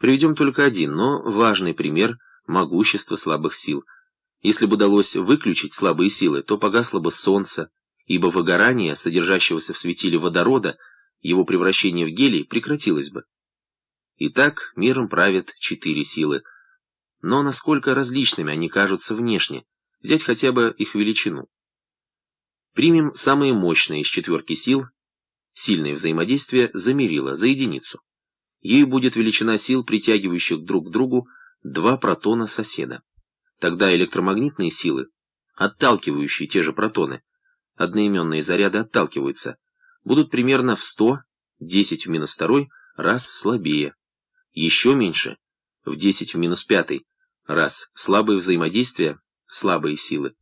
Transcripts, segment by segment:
Приведем только один, но важный пример могущества слабых сил. Если бы удалось выключить слабые силы, то погасло бы солнце, ибо выгорание, содержащегося в светиле водорода, его превращение в гелий прекратилось бы. Итак, миром правят четыре силы. Но насколько различными они кажутся внешне, взять хотя бы их величину. Примем самые мощные из четверки сил, сильное взаимодействие замерило за единицу. Ею будет величина сил, притягивающих друг к другу два протона соседа. Тогда электромагнитные силы, отталкивающие те же протоны, одноименные заряды отталкиваются, будут примерно в 100, 10 в минус 2 раз слабее, еще меньше, в 10 в минус 5 раз слабые взаимодействия, слабые силы,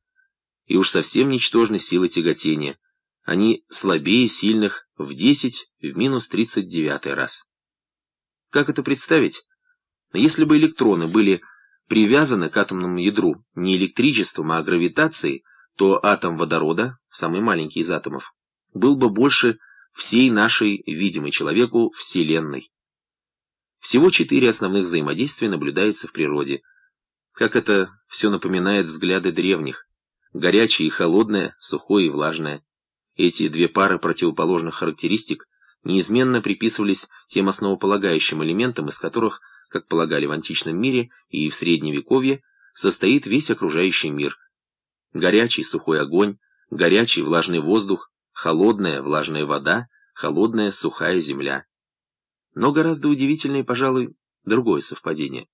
и уж совсем ничтожны силы тяготения, они слабее сильных в 10 в минус 39 раз. Как это представить? Если бы электроны были привязаны к атомному ядру не электричеством, а гравитацией, то атом водорода, самый маленький из атомов, был бы больше всей нашей, видимой человеку, Вселенной. Всего четыре основных взаимодействия наблюдается в природе. Как это все напоминает взгляды древних. Горячее и холодное, сухое и влажное. Эти две пары противоположных характеристик неизменно приписывались тем основополагающим элементам, из которых, как полагали в античном мире и в Средневековье, состоит весь окружающий мир – горячий сухой огонь, горячий влажный воздух, холодная влажная вода, холодная сухая земля. Но гораздо удивительнее, пожалуй, другое совпадение.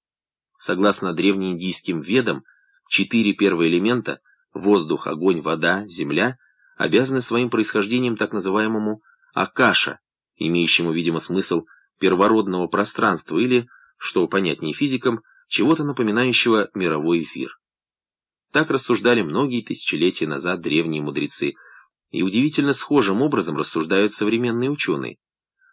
Согласно древнеиндийским ведам, четыре первые элемента – воздух, огонь, вода, земля – обязаны своим происхождением так называемому акаша, имеющему, видимо, смысл первородного пространства или, что понятнее физикам, чего-то напоминающего мировой эфир. Так рассуждали многие тысячелетия назад древние мудрецы, и удивительно схожим образом рассуждают современные ученые.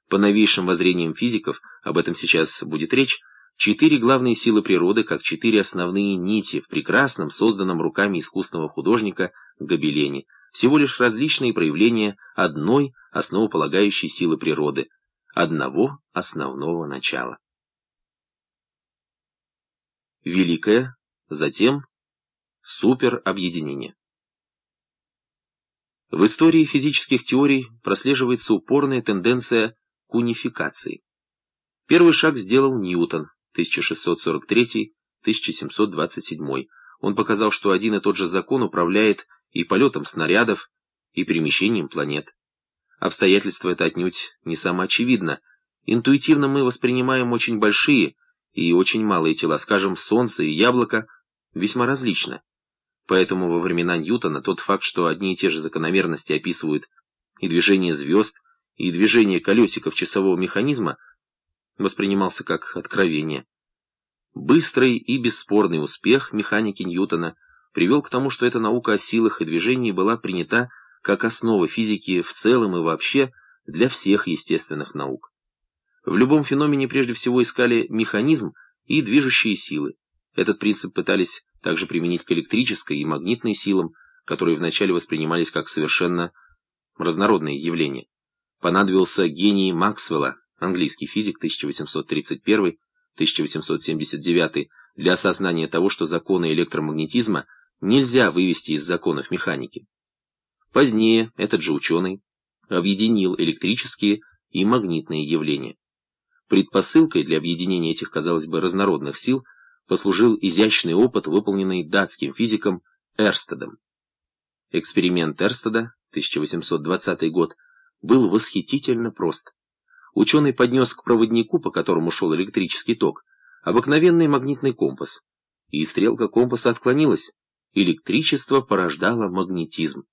По новейшим воззрениям физиков, об этом сейчас будет речь, четыре главные силы природы, как четыре основные нити в прекрасном, созданном руками искусного художника гобелене, всего лишь различные проявления одной основополагающей силы природы, одного основного начала. Великое, затем Суперобъединение. В истории физических теорий прослеживается упорная тенденция к унификации. Первый шаг сделал Ньютон, 1643-1727. Он показал, что один и тот же закон управляет и полетом снарядов, и перемещением планет. Обстоятельство это отнюдь не самоочевидно. Интуитивно мы воспринимаем очень большие и очень малые тела, скажем, Солнце и Яблоко, весьма различно. Поэтому во времена Ньютона тот факт, что одни и те же закономерности описывают и движение звезд, и движение колесиков часового механизма, воспринимался как откровение. Быстрый и бесспорный успех механики Ньютона привел к тому, что эта наука о силах и движении была принята как основа физики в целом и вообще для всех естественных наук. В любом феномене прежде всего искали механизм и движущие силы. Этот принцип пытались также применить к электрической и магнитной силам, которые вначале воспринимались как совершенно разнородные явления. Понадобился гений Максвелла, английский физик 1831-1879, для осознания того, что законы электромагнетизма нельзя вывести из законов механики. Позднее этот же ученый объединил электрические и магнитные явления. Предпосылкой для объединения этих, казалось бы, разнородных сил – послужил изящный опыт, выполненный датским физиком Эрстедом. Эксперимент Эрстеда, 1820 год, был восхитительно прост. Ученый поднес к проводнику, по которому шел электрический ток, обыкновенный магнитный компас, и стрелка компаса отклонилась. Электричество порождало магнетизм.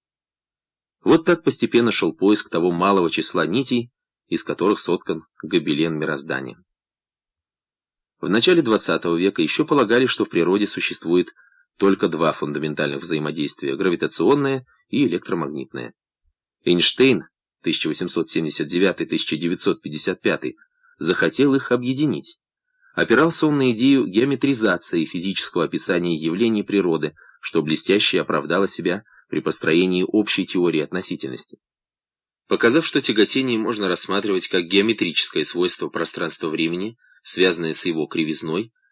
Вот так постепенно шел поиск того малого числа нитей, из которых соткан гобелен мироздания. В начале XX века еще полагали, что в природе существует только два фундаментальных взаимодействия – гравитационное и электромагнитное. Эйнштейн 1879-1955 захотел их объединить. Опирался он на идею геометризации физического описания явлений природы, что блестяще оправдало себя при построении общей теории относительности. Показав, что тяготение можно рассматривать как геометрическое свойство пространства-времени, связанная с его кривизной,